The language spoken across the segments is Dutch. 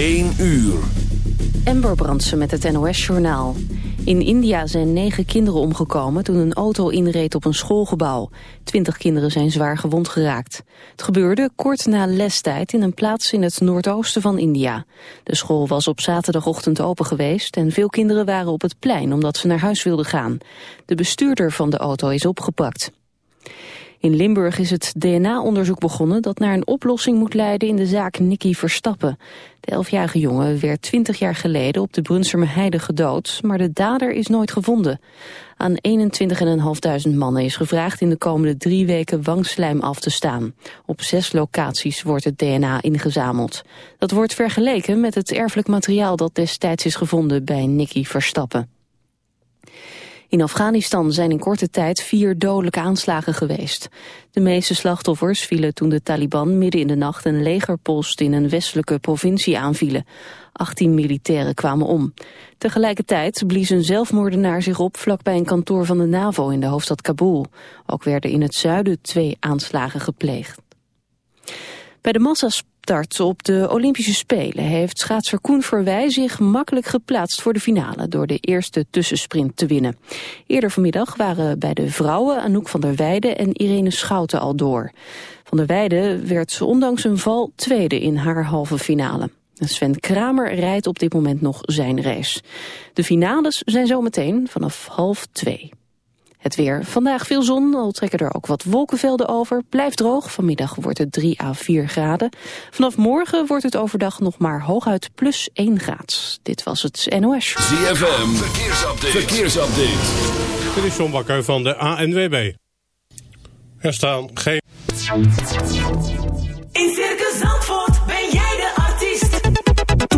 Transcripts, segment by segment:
1 uur. Ember Brandsen met het NOS-journaal. In India zijn negen kinderen omgekomen toen een auto inreed op een schoolgebouw. Twintig kinderen zijn zwaar gewond geraakt. Het gebeurde kort na lestijd in een plaats in het noordoosten van India. De school was op zaterdagochtend open geweest en veel kinderen waren op het plein omdat ze naar huis wilden gaan. De bestuurder van de auto is opgepakt. In Limburg is het DNA-onderzoek begonnen dat naar een oplossing moet leiden in de zaak Nicky Verstappen. De elfjarige jongen werd twintig jaar geleden op de Brunsumer Heide gedood, maar de dader is nooit gevonden. Aan 21.500 mannen is gevraagd in de komende drie weken wangslijm af te staan. Op zes locaties wordt het DNA ingezameld. Dat wordt vergeleken met het erfelijk materiaal dat destijds is gevonden bij Nicky Verstappen. In Afghanistan zijn in korte tijd vier dodelijke aanslagen geweest. De meeste slachtoffers vielen toen de Taliban midden in de nacht een legerpost in een westelijke provincie aanvielen. 18 militairen kwamen om. Tegelijkertijd blies een zelfmoordenaar zich op vlakbij een kantoor van de NAVO in de hoofdstad Kabul. Ook werden in het zuiden twee aanslagen gepleegd. Bij de massastart op de Olympische Spelen heeft schaatser Koen Verwij zich makkelijk geplaatst voor de finale door de eerste tussensprint te winnen. Eerder vanmiddag waren bij de vrouwen Anouk van der Weijden en Irene Schouten al door. Van der Weijden werd ondanks een val tweede in haar halve finale. Sven Kramer rijdt op dit moment nog zijn race. De finales zijn zometeen vanaf half twee. Het weer. Vandaag veel zon, al trekken er ook wat wolkenvelden over. Blijft droog. Vanmiddag wordt het 3 à 4 graden. Vanaf morgen wordt het overdag nog maar hooguit plus 1 graad. Dit was het NOS. ZFM. Verkeersupdate. Verkeersupdate. Dit is John Bakker van de ANWB. Er staan geen... In Circus Zandvoort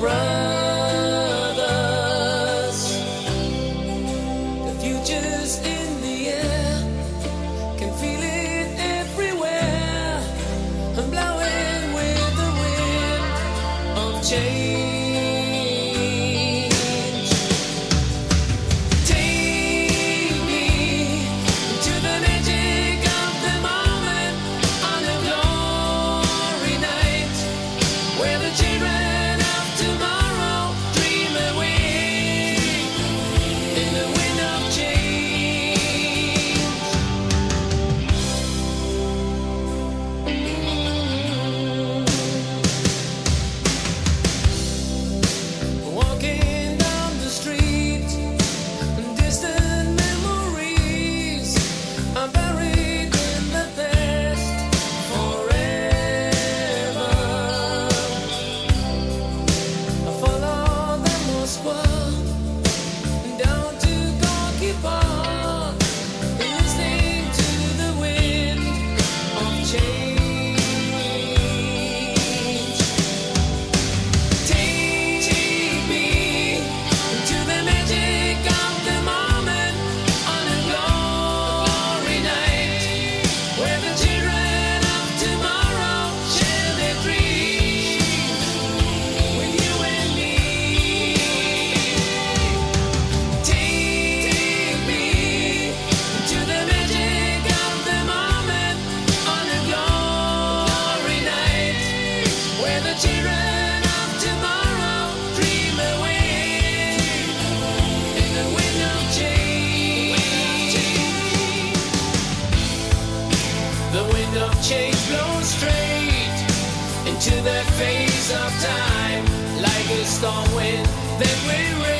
run. Storm wind, then we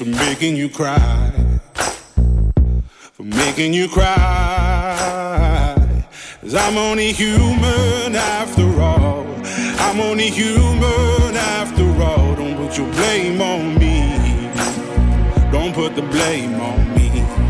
For making you cry. For making you cry. Cause I'm only human after all. I'm only human after all. Don't put your blame on me. Don't put the blame on me.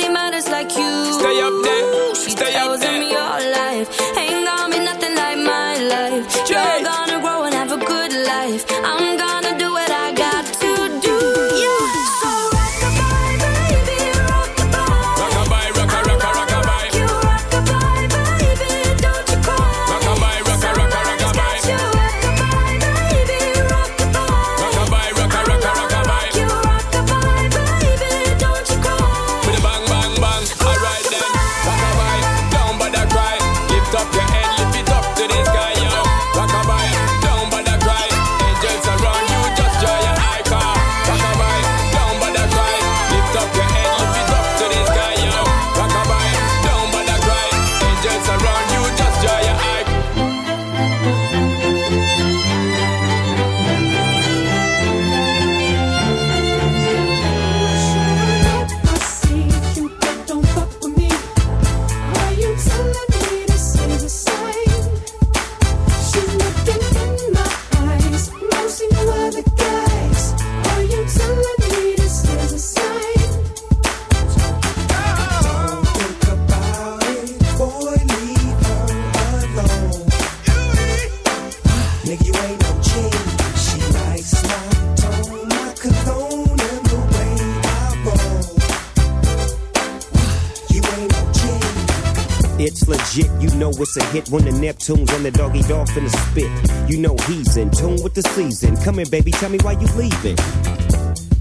when the Neptunes and the doggy dog finna spit. You know he's in tune with the season. Come in, baby, tell me why you leaving.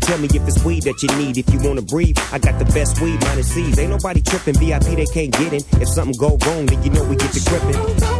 Tell me if it's weed that you need. If you wanna breathe, I got the best weed, minus C's. Ain't nobody tripping, VIP they can't get in. If something go wrong, then you know we get to gripping.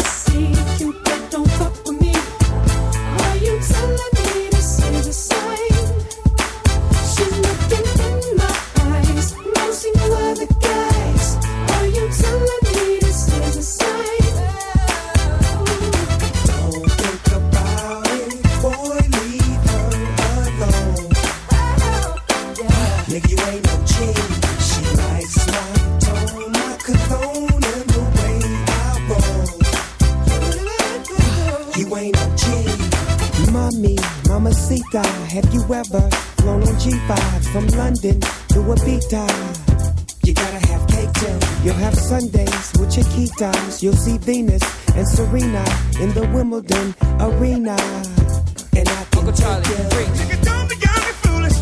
You'll see Venus and Serena in the Wimbledon arena. And I can Uncle Charlie, Nigga, don't be young and foolish.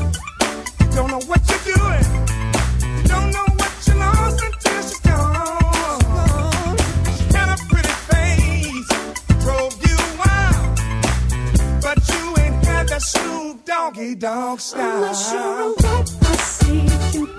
You don't know what you're doing. You don't know what you lost until she's gone. She had a pretty face, drove you wild, but you ain't had that Snoop Doggy Dog style. I'm not sure what I see.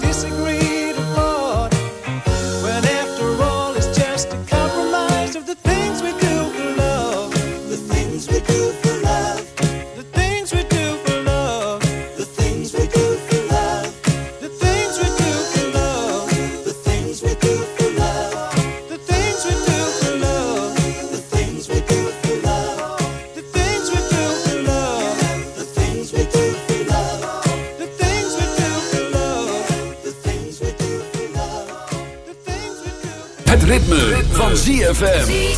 disagree. ZFM.